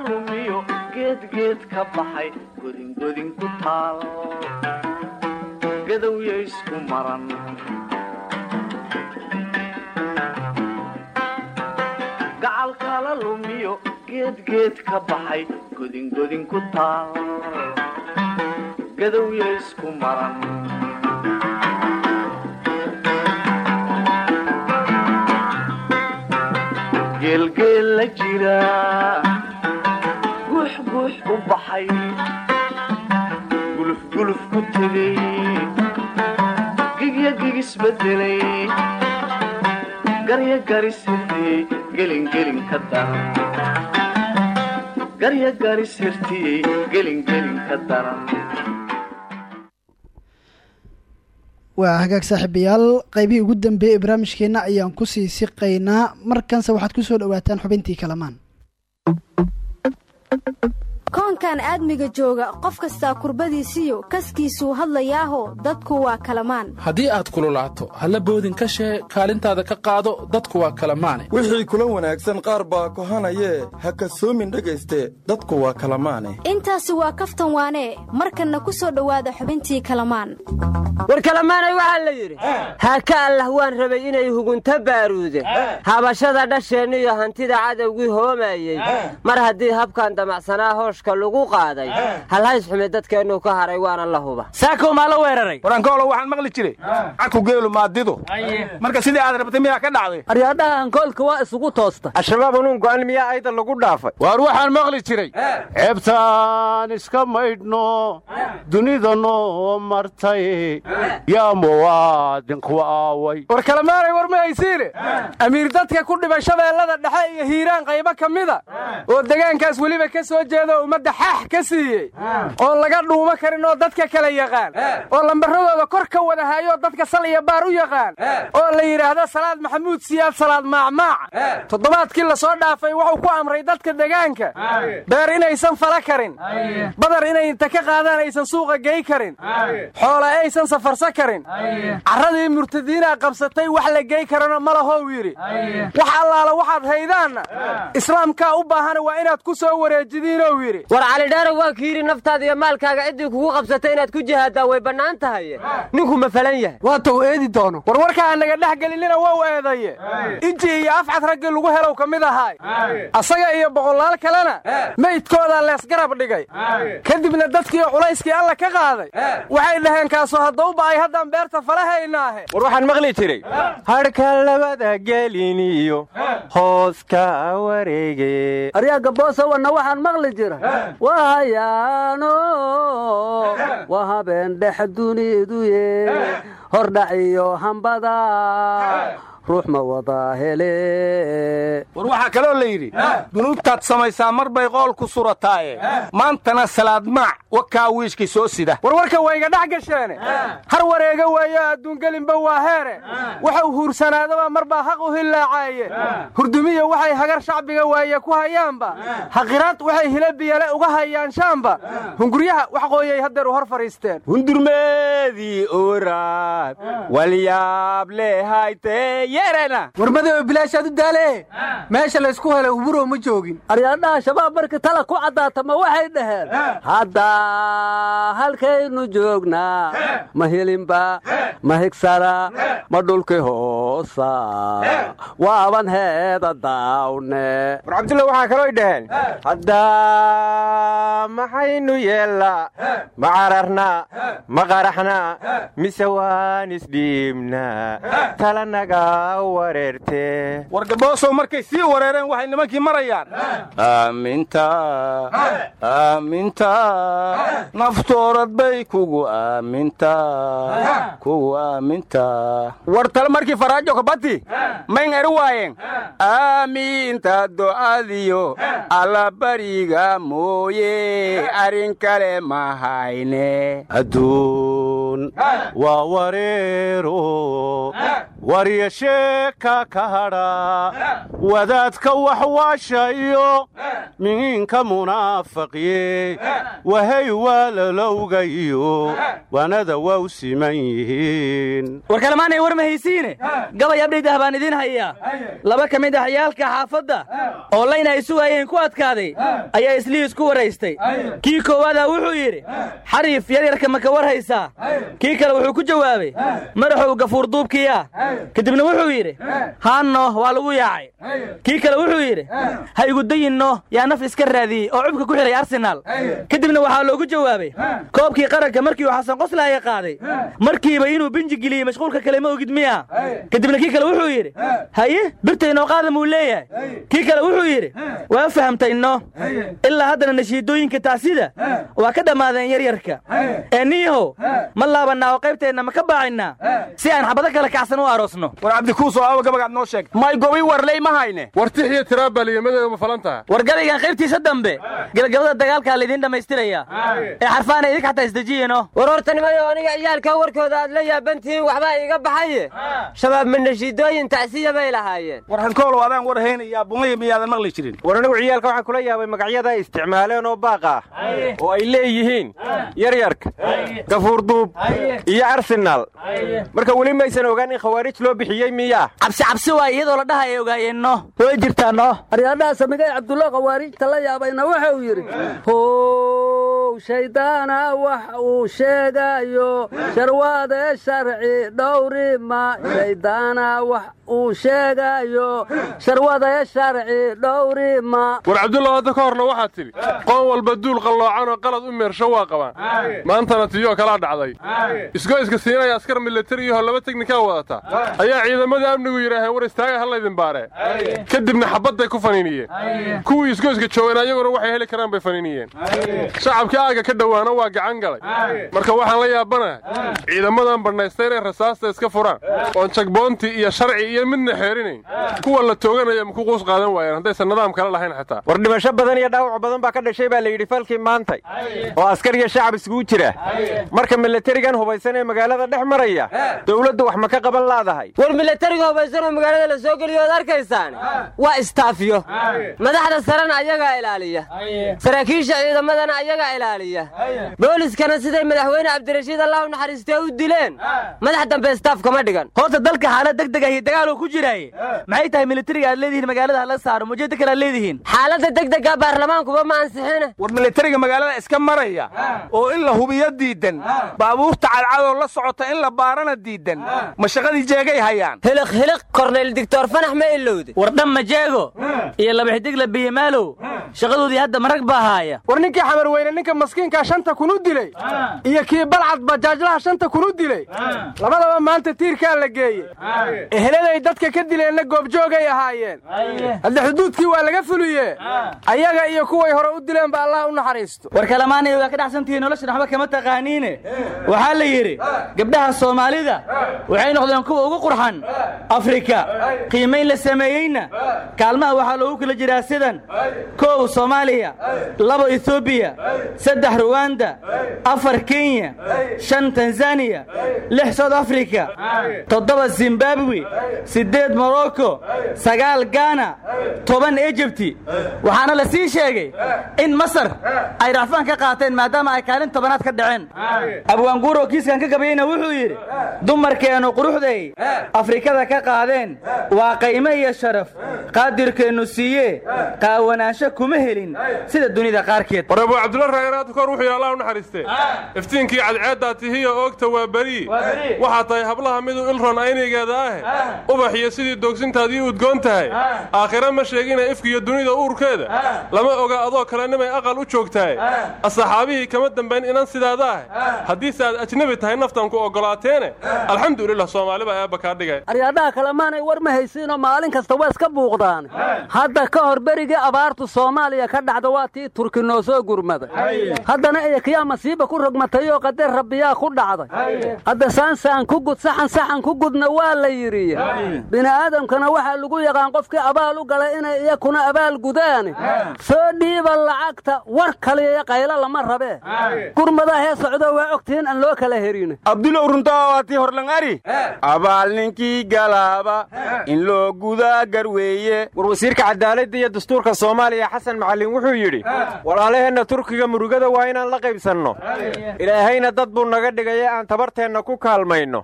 lumiyo geed geed ka baxay godingodin ku taal gadowya isku maran gacal kala lumiyo geed geed ka baxay godingodin ku taal gadowya isku maran geelgeel la jira guux guux u baxay. Guluf guluf ku tegay waa hagaag saaxiibayaal qaybihii ugu dambeeyey ee barnaamijkeenna ayaan ku sii siqaynaa. Markanse waxaad ku soo dhowaataan xubintii kalamaan koonkan aadmiga jooga qof kastaa kurbadiisiyo kaskiisuu hadlayaaho dadku waa kalamaan. Haddii aad kululaato halla boodin ka shee kaalintaada ka qaado dadku waa kalamaane wixii kula wanaagsan qaar baa kohanayee ha kasoomin dhegayste dadku waa kalamaane. Intaasi waa kaftan waanee markanna ku soo dhowaada xubintii kalamaan. War kalamaanay waxaa la yidhi haaka allah waan rabay inay hugunta baaruude. Habashada dhasheenniyo hantida cadowgii hoomayey mar haddii habkan damacsanaa hooshka lagu qaaday. Halhays xume dadkeennuu ka haray waana la huba. Saakow maa la weeraray? Warankoolo waxaan maqli jiray. Caku geelu maadidu marka sidii aad rabtay miyaa ka dhacday? Aryaadhaha ankoolka waa isugu toosta. Al-shabaab unuun go'an miyaa ayda lagu dhaafay. Waar waxaan maqli jiray. Ceebtaan iska maydhno dunida noo martay. Yaa muwaadinku aaway. War kalemaanay war ma haysiine? Amiir dadka ku dhibay shabeellada dhexe iyo hiiraan qaybo ka mida? Oo degaankaas weliba ka soo jeeda ummadda xaax ka siiyey oo laga dhuumo karin oo dadka kala yaqaan. Oo lambaradooda kor ka wada haayoo dadka sal iyo baar u yaqaan. Oo la yidhaahdo salaad maxamuud siyaad salaad maacmaac toddobaadkii la soo dhaafay wuxuu ku amray dadka degaanka beer inaysan fala karin. Badar inay inta ka qaadaan aysan suuqa gey karin. Xoola aysan safarsa karin. Carradii murtadiinaa qabsatay wax la gey karana ma lahow yidhi. Wax allaala waxaad haydaanna. Islaamkaa u baahana waa inaad ku soo wareejidiinow yidhi war calidheero waa ki yidhi naftaada iyo maalkaaga. Ciddii kugu qabsatay inaad ku jihaaddaa way bannaan tahay. Ninku ma falan yahay. Waata uu eedi doono. War warkaa naga dhex gelinina wou eedaye. Inji iyo afcad raggii lagu helow ka mid ahaay asaga iyo boqolaal kalena meydkoodaa leesgarab dhigay. Kadibna dadkiiyo culayskii alla ka qaaday. Waxay dhaheen kaasu haddauba ay haddaan beerta falahaynaahe war waxaan maqli jiray. Hadhka labada geliniyo hooska wareege aryaagga boosawanna waxaan maqli jira waa hayaano waa habeen dhex duniduye hordhac iyo hambada ruux ma wadaa hele. War waxaa kaloo la yidhi dunuubtaad samaysaa mar bay qool ku surataaye. Maantana salaad maac wakaa wiishkii soo sida. Warwarka wayga dhex gasheene. Har wareega weeyo adduungelinba waa heere. Waxau huursanaadaba mar baa haq u hillaacaaye hurdumiya waxay hagar shacbiga waaye ku hayaanba haqiraad waxay hila biyale uga hayaan shaamba hunguryaha wax qooyay haddeer u hor fadhiisteen. Hundurmeedii oraad walyaab leehaytee warmadoo bilaashaad u daale meesha laysku helay huburow ma joogin. Aryaadhaha shabaab marka tala ku caddaata ma waxay dhaheen? Hadda halkaynu joognaa. Ma hilinba ma higsana ma dhulki hoosa. Waaban heeda daawne. War cabdulla waxaa kalooy dhaheen. Hadda maxaynu yeellaa ma cararna. Ma qaraxna. Mise waan isdhiibna talanaga war gaboosow markay sii wareereen waxay nimankii marayaan. Aaminta aaminta naftoorad bay kugu aamintaa kugu aamintaa war tale markii faraajo kabati mayn eri waayeen. Aamiinta do'adiyo allabariga mooye arrin kale ma hayne. Adduun waa wareero warya sheeka ka hadha wadaadka waxwaashayo mihiinka munaafaqiye wahay waalalowgayo wanada waa u siman yihiin war kalemaanay war ma haysiine gabay abdhaydah baan idiin hayaa laba ka mid ah ciyaalka xaafadda oo layna ay sugaayeen ku adkaaday ayaa islihiis ku waraystay kii koowaadaa wuxuu yidhi xariif yaryarka ma ka war haysaa kii kale wuxuu ku jawaabay madaxow gafuur duubkiyaa kadibna wuxuu yidhi haanno waa lagu yaacay. Kii kale wuxuu yidhi ha igu dayinno yaa naf iska raadiyey oo cubka ku xidhay arsenaal kadibna waxaa loogu jawaabay koobkii qaranka markii uu xasan qoslaaya qaaday markiiba inuu binji geliyey mashquulka kale ma ogid miya kadibna kii kale wuxuu yidhi haye birtaynoo qaadam uu leeyahay. Kii kale wuxuu yidhi waa fahamtayno ilaa haddana nashiidooyinka tacsida waa ka dhammaadeen yaryarka. Ee laabannaa oo qaybteenna ma ka baacinnaa si aan xabado kale kacsan u aroosno. War cabdikuusoo aawa gabagaad noo sheeg. May gobi warley ma hayne? Wartix iyo tiraabaliyamadooda ma falan taha war gabaygan qaybtiisa dambe gebagabada dagaalkaa laydiin dhammaystirayaa ee xarfaana idinka xataa isdejiyeno war hortanimayo aniga ciyaalka warkooda aad la yaabantihiin waxbaa iiga baxaye. Shabaab manashiidooyin tacsiya bay lahaayeen war hankoolow adaan war haynayaa bunlaya miyaadan maqli jirin. War anigu ciyaalka waxaan kula yaabay magacyada ay isticmaaleen oo baaq ah oo ay leeyihiin. Yaryarka. Gafuurduub iyo arsenaal marka weli maysan ogaan in khawaarij loo bixiyey miyaa cabsi cabsi waa iyadoo la dhaha ay ogaayeenno. Way jirtaanno. Aryaadhaha samigay cabdulla khawaarijta la yaabayna wuxuu yidhi how shayddaana wax uu sheegayo sharwaade sharci dhowrima shayddaana wax uu sheegayo sharwade sharci dhowrima war cabdulla hadda ka horna waxaad tidhi qoon walba duul qalloocan oo qalad u meersho waa qabaan. Maantana tiyoo kalaa dhacday. Isgoyska siinaya askar milatariyaho laba teknikaa wadata. Ayaa ciidamada amnigu yidhaaheen war istaaga ha laydin baare. Kadibna xabadday ku faniiniyeen. Kuwii isgoyska joogeen ayaguna waxay heli karaan bay faniiniyeen aagga ka dhowaana waa gacan galay. Marka waxaan la yaabanahay ciidamadan badhnaysta inay rasaasta iska furaan. Oon jagboonti iyo sharci iyo midna xeerinayn kuwa la tooganaya maku quus qaadan waayeen haddaysan nidaam kale lahayn xataa. War dhimasho badan iyo dhaawac badan baa ka dhashay baa la yidhi falkii maantay. Oo askar iyo shacab iskugu jira. Marka milatarigan hubaysan ee magaalada dhex maraya dowladdu wax ma ka qaban laadahay. War milatariga hubaysan oo magaalada la soo geliyo oad arkaysaan waa istaafiyo. Madaxda sarena ayagaa ilaaliya. Saraakiisha ciidamadana ayagaa ilaaliya booliskana siday madaxweyne cabdirashiid allah u naxariistee u dileen? Madax dambe istaaf kama dhigan. Horta dalka xaalad deg deg ah iyo dagaaloo ku jiraaye maxay tahay militariga aad leedihiin magaalada hala saaro mujeeda kale aad leedihiin? Xaaladda degdega baarlamaankuba ma ansixine war militariga magaalada iska maraya oo in la hubiyo diidan baabuurta cadcadoo la socota in la baarana diidan ma shaqadii jeegay hayaan. Hiliq hiliq korneyl dictor fanax ma ilowde war dhamma jeego. Iyo laba xidigla biyimaalow shaqadoodii hadda marag baa haaya. War ninkii xamar weyne ninka maskiinkaa shanta kun u dilay iyo kii balcad bajaajlaha shanta kun u dilay labadaba maanta tiirkaa la geeyey eheladay dadka ka dileenna goobjoogay ahaayeen. Hadde xuduudkii waa laga fuliye ayaga iyo kuway hore u dileen ba allah u naxariisto. War kalamaanay waa ka dhacsantihiin noloshan waxba kama taqaaniine. Waxaa la yidhi gabdhaha soomaalida waxay noqdeen kuwa ugu qurxan afrika. Qiimayn la sameeyeyna. Kaalmaha waxaa loogu kala jiraa sidan kow soomaaliya labo etoobiya saddex ruwanda afar kenya shan tanzaniya lix soud afrika toddoba zimbabwe siddeed morocco sagaal gana toban ejibti waxaana la sii sheegay in masar ay racfaan ka qaateen maadaama ay kaalin tobanaad ka dhaceen. Abwaanguuro kiiskan ka gabayeyna wuxuu yidhi dumarkeennu quruxday afrikada ka qaadeen waa qaymo iyo sharaf. Qaadirkeennu siiye qaawanaansho kuma helin. Sida dunida qaarkeed hadda kahor wuxuu yidhi allah u naxariistee iftiinkii cadceeddaa tihiya oogta waa beri. Waxaa tahay hablaha miduu ilron aynaygeeda ahe ubax iyo sidii doogsintaadii udgoon tahay aakhire ma sheegina ifkiiyo dunida uurkeeda. Lama oga adoo kale nimay aqal u joogtahay. Asxaabihii kama dambayn inan sidaada ahe haddiise aad ajnabi tahay naftan ku oggolaateene alxamdulilah soomaali baa eebba kaa dhigay. Aryaadhaha kale maanay war ma haysiinoo maalin kasta waa iska buuqdaan. Hadda ka hor berigii abaartu soomaaliya ka dhacda waa tii turki noo soo gurmaday haddana eekiyaa masiiba ku rogmatayoo qadar rabbiyaa ku dhacday. Hadda saansaan ku gud saxan saxan ku gudna waa la yidhi. Bini'aadamkana waxaa lagu yaqaan qofkii abaal u galay inay iyakuna abaal gudaane soo dhiiba lacagta war kaliya qaylo lama rabee gurmada hee socdo waa ogtihiin aan loo kala herin. Abdulow runtaa waatii horlangari abaal ninkii galaaba in loo gudaa garweeye war wasiirka cadaaladda iyo dastuurka soomaaliya xasan macallin wuxuu yidhi walaalaheenna turkiga murugada waa inaan la qaybsanno. Ilaahayna dad buu naga dhigay aan tabarteenna ku kaalmayno.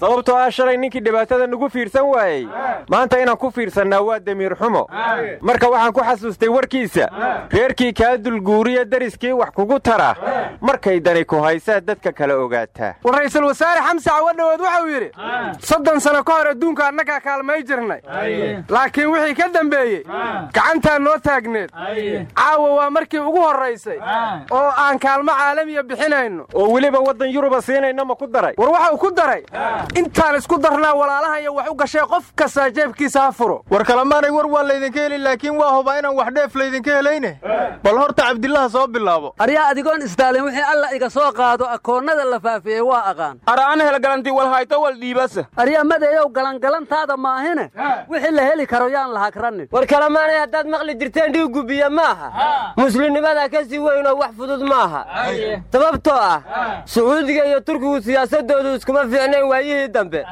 Sababtoo ah shalay ninkii dhibaatada nagu fiirsan waayey. Maanta inaan ku fiirsannaa waa demiir xumo. Marka waxaan ku xasuustay warkiisa. Reerkii kaa dulguuriya dariskii wax kugu tara. Markay dani ku haysaa dadka kala ogaataa. War ra'iisul wasaare xamse cawadhowood wuxuu yidhi soddon sano ka hor adduunka annagaa kaalmay jirnay. Laakiin wixii ka dambeeyey gacantaa noo taagneed. Caawa waa markii ugu horraysay oo aan kaalmo caalamiya bixinayno. Oo weliba waddan yuruba siinayna ma ku daray. War waxau ku daray. Intaan isku darnaa walaalahaya wax u gashay qof kastaa jeebkiisa ha furo. War kalamaanay war waa laydinka heli laakiin waa hubaa inaan wax dheef laydinka helayne. Bal horta cabdillaha soo bilaabo. Aryaa adigoon istaalin wixii alla iga soo qaado akoonnada la faafiyey waa aqaan. Ara'an helgalanti walhayto wal dhiibasa. Aryaa madeeyow galangalantaada maahine? Wixii la heli karo yaan la hagranin war kalamaanay haddaad maqli jirteen dhiiggu biyo maaha. Muslimnimada ka sii weynoo wax fudud maaha sababtoo ah sacuudiga iyo turkigu siyaasadoodu iskuma fiicnayn waayihii dambe.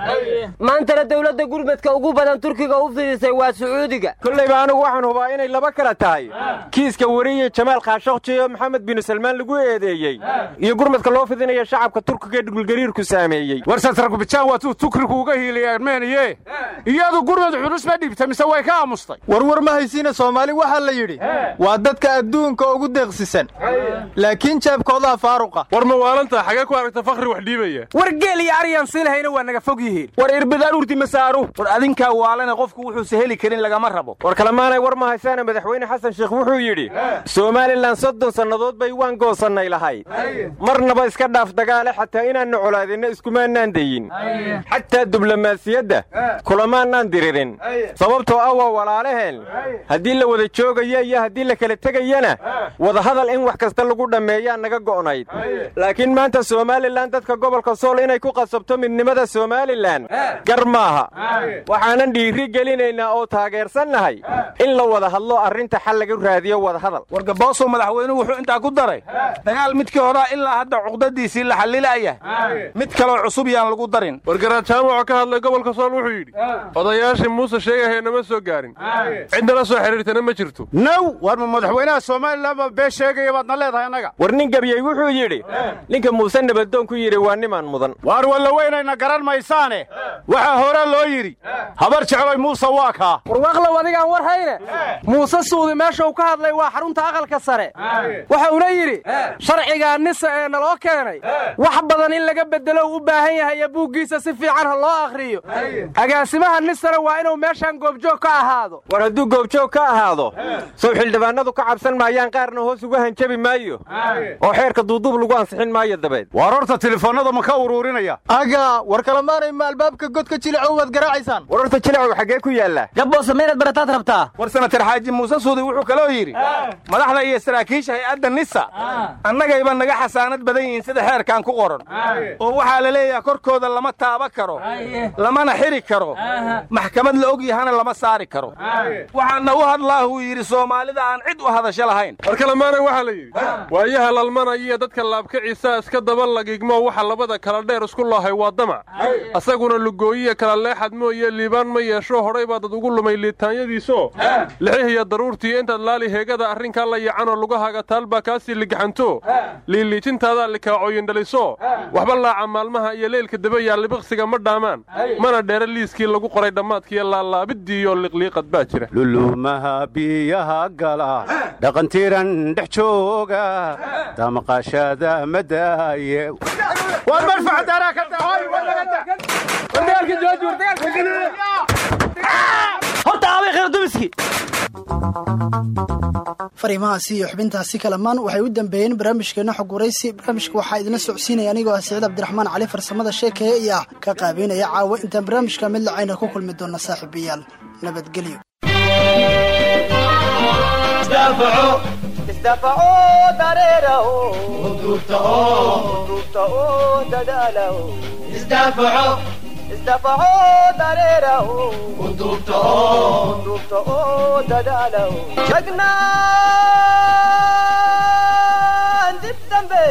Maantana dawladda gurmadka ugu badan turkiga u fidisay waa sacuudiga. Kollayba anigu waxaan hubaa inay laba kala tahay. Kiiska weriye jamaal khaashokji oo maxamed binu salmaan lagu eedeeyey. Iyo gurmadka loo fidinaya shacabka turkiga ee dhulgariirku saameeyey. War satragubijaan waatuu tukrigu uga hiiliyay armeniye iyadu gurmad culus ma dhibta mise way ka aamustay? Warwar ma haysiina soomaali waxaa la yidhi waa dadka adduunka ugu deeqsisan laakiin jeebkoodaha faaruqa. War mawaalantaa xagee ku aragta fakhri wax dhiibaya war geel iyo aryaan siinahayna waa naga fog yihiin. War irbidaan urti masaaru war adinkaa waalane qofku wuxuuse heli karin lagama rabo. War kalemaanay war ma haysaana madaxweyne xasan sheekh wuxuu yidhi somalilan soddon sannadood bay waan goosannay lahayd marnaba iska dhaaf dagaale xataa inaanna colaadinna iskumaannaan dayin xataa diblomaasiyadda kulamaannaan diririn. Sababtoo ah waa walaalaheen haddii la wada joogaya iyo haddii la kala tegayana wadahadal in wax kasta lagu dhammeeyaa naga go'nayd. Laakiin maanta somalilan dadka gobolka sool inay ku qasabto midnimada somalilan gar maaha. Waxaanan dhiiri gelinaynaa oo taageersannahay in la wada hadlo arrinta xal laga raadiyo wadahadal war gaboosow madaxweynuhu wuxuu intaa ku daray dagaal midkii horaa ilaa hadda cuqdadiisii la xallilaya mid kaloo cusub yaan lagu darin. Wargaraad jaamaco ka hadlay gobolka sool wuxuu yidhi odayaashii muuse sheegahee nama soo gaarin. Cidnala soo xidhiirtana ma jirto. Naw war ma madaxweynaha somalilan baa bee sheegaya baadna leedahay annaga? War nin gabyey wuxuu yidhi ninka muuse nabadoon ku yidhi waa nimaan mudan. Waar walla weynayna garan maysaane? Waxaa hore loo yidhi habar jecloy muuse waa kaa. Warwaaqlow adigaan war hayne? Muuse suudi meesha uu ka hadlay waa xarunta aqalka sare. Waxauna yidhi sharcigaa nisa ee naloo keenay wax badan in laga beddelo u u baahan yahay iyo buuggiisa si fiican ha loo akhriyo. Agaasimaha nisana waa inuu meeshan goobjoog ka ahaado. War hadduu goobjoog ka ahaado sow xildhibaanadu ka cabsan maayaan qaarna hoos uga hanjabi maayo oo xeerka duuduub lagu ansixin maayo dabeed. War horta telefoonnada ma ka uruurinaya aga war kalamaanay ma albaabka godka jilicow waad garaacaysaan war horta xaggee ku yaallaa gabboose maynaad barataad rabtaa. War senatar xaaji muuse suudi wuxuu kaloo yidhi madaxda iyo saraakiisha hay'adda nisa annagayba naga xasaanad badan yihiin sida xeerkan ku qoran. Oo waxaa la leeyahay korkooda lama taaba karo lamana xiri karo maxkamad la og yahana lama saari karo. Waxaana u hadlaa uu yidhi soomaalida aan cid u hadasho lahayn. War kalemaana waxaa la yidhi waayaha lalmanaya dadka laabkaciisa iska daba lagigmo waxa labada kala dheer isku loohay waa damac. Asaguna lugooyiya kala leexad mooye liibaan ma yeesho hodhay baa dad ugu lumay liitaanyadiiso? Lixihiyo daruurtii intaad laali heegada arrinkaa la yacanoo lugahaga taalbaa kaasii ligaxanto. Liiliijintaadaa likaacooyindhaliso waxba laaca maalmaha iyo leylka dabayaa libiqsiga ma dhaamaan. Mana dheera liiskii lagu qoray dhammaadkiiyo laalaabidiiyo liqliiqad baa jira jooga aabay khayr dumiski. Fariimahaasi iyo xubintaasi kalamaan waxay u dambeeyeen barnaamijkeena xog waraysi barnaamijka waxaa idinla socodsiinaya anigoo ah siciid cabdiraxmaan cali farsamada sheekeeye iyo ah ka qaabeynaya caawa intaan barnaamijka mid lacayna ku kulmi doona saaxiibayaal nabadgelyo isdafacoo dareeraho duubta oo dadaalaho isdafacoo dareeraho duubta oo dadaalaho jagnaan dib dambe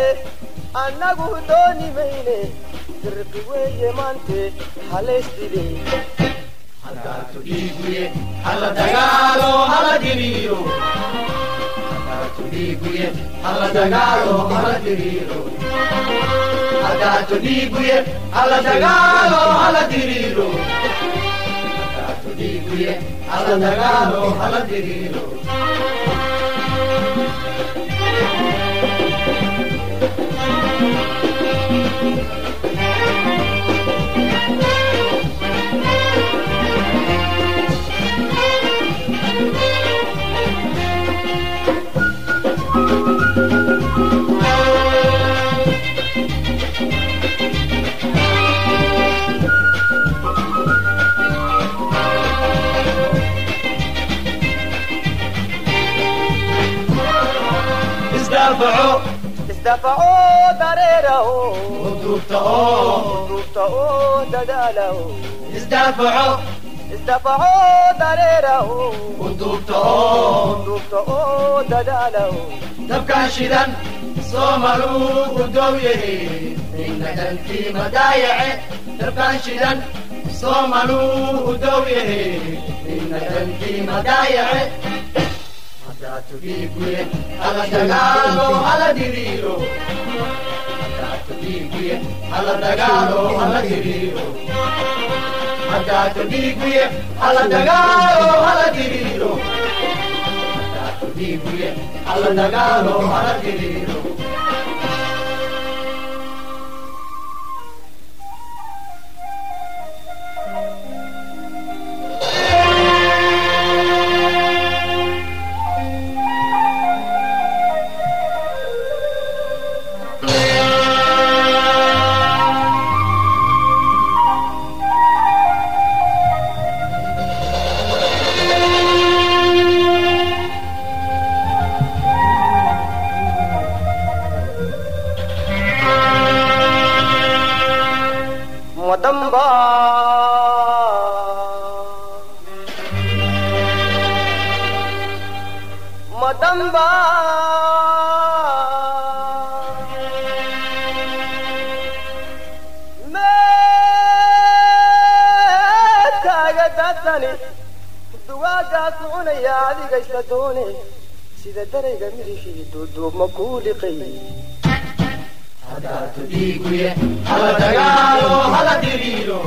annagu dooni mayne dirqi weeye maante halaysdile hala dagaalo hala dagaalo hala diriiro hadaatu dhiiguye hala dagaalo hala diriiro hadaatu dhiiguye hala isdafacoo dareeraho duubta oo duubta oo dadaalaho isdafacoo dareeraho duubta oo duubta oo dadaalaho dabkan shidan soomaluu u dow yahe ninna dhankiima daayace dabkan shidan soomaluu u dow yahe ninna dhankiima daayace hadaatu dhiiguye hala dagaalo hala diriiro hadaatu dhiiguye hala dagaalo hala diriiro hadaatu dhiiguye hala dagaalo hala diriiro hadaatu dhiiguye sida darayga midishii duuduubma diriiro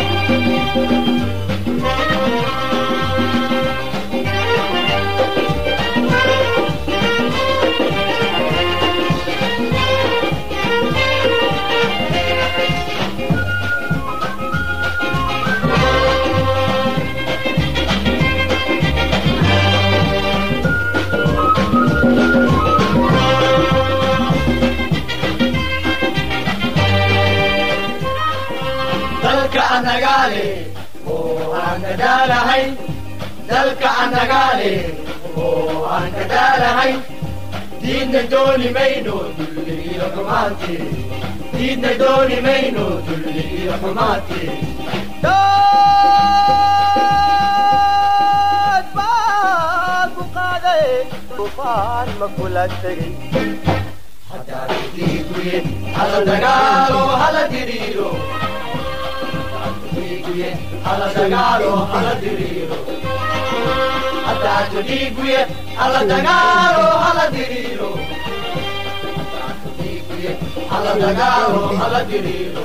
dalka kadaalahay dalka anagaale oo aan kadaalahay diidna dooni mayno dulli iyo xumaati diidna dooni mayno dulli iyo xumaati dad baa ku qaaday tufaan ma kula tegay hadaatu dhiiguye hala dagaalo hala diriiro dhiiguye hala dagaalo hala diriiro daato dhiiguye hala dagaalo hala diriiro hala dagaalo hala diriiro